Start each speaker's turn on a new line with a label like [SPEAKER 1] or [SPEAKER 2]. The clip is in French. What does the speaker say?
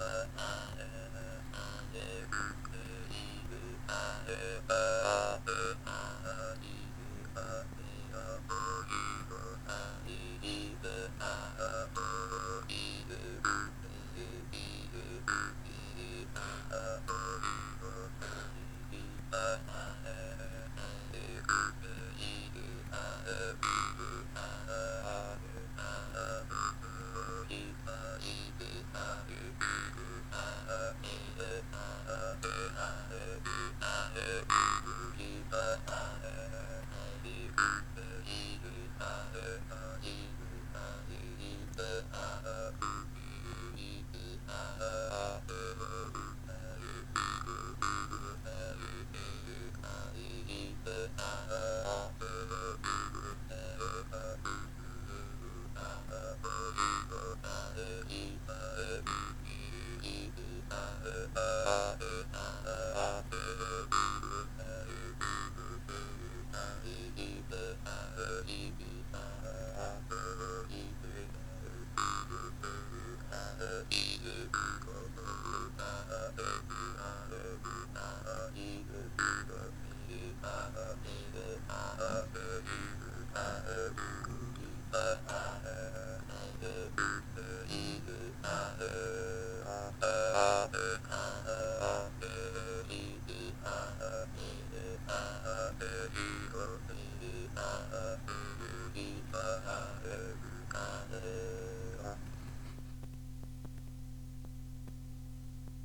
[SPEAKER 1] Uh... Thank y h u Uh...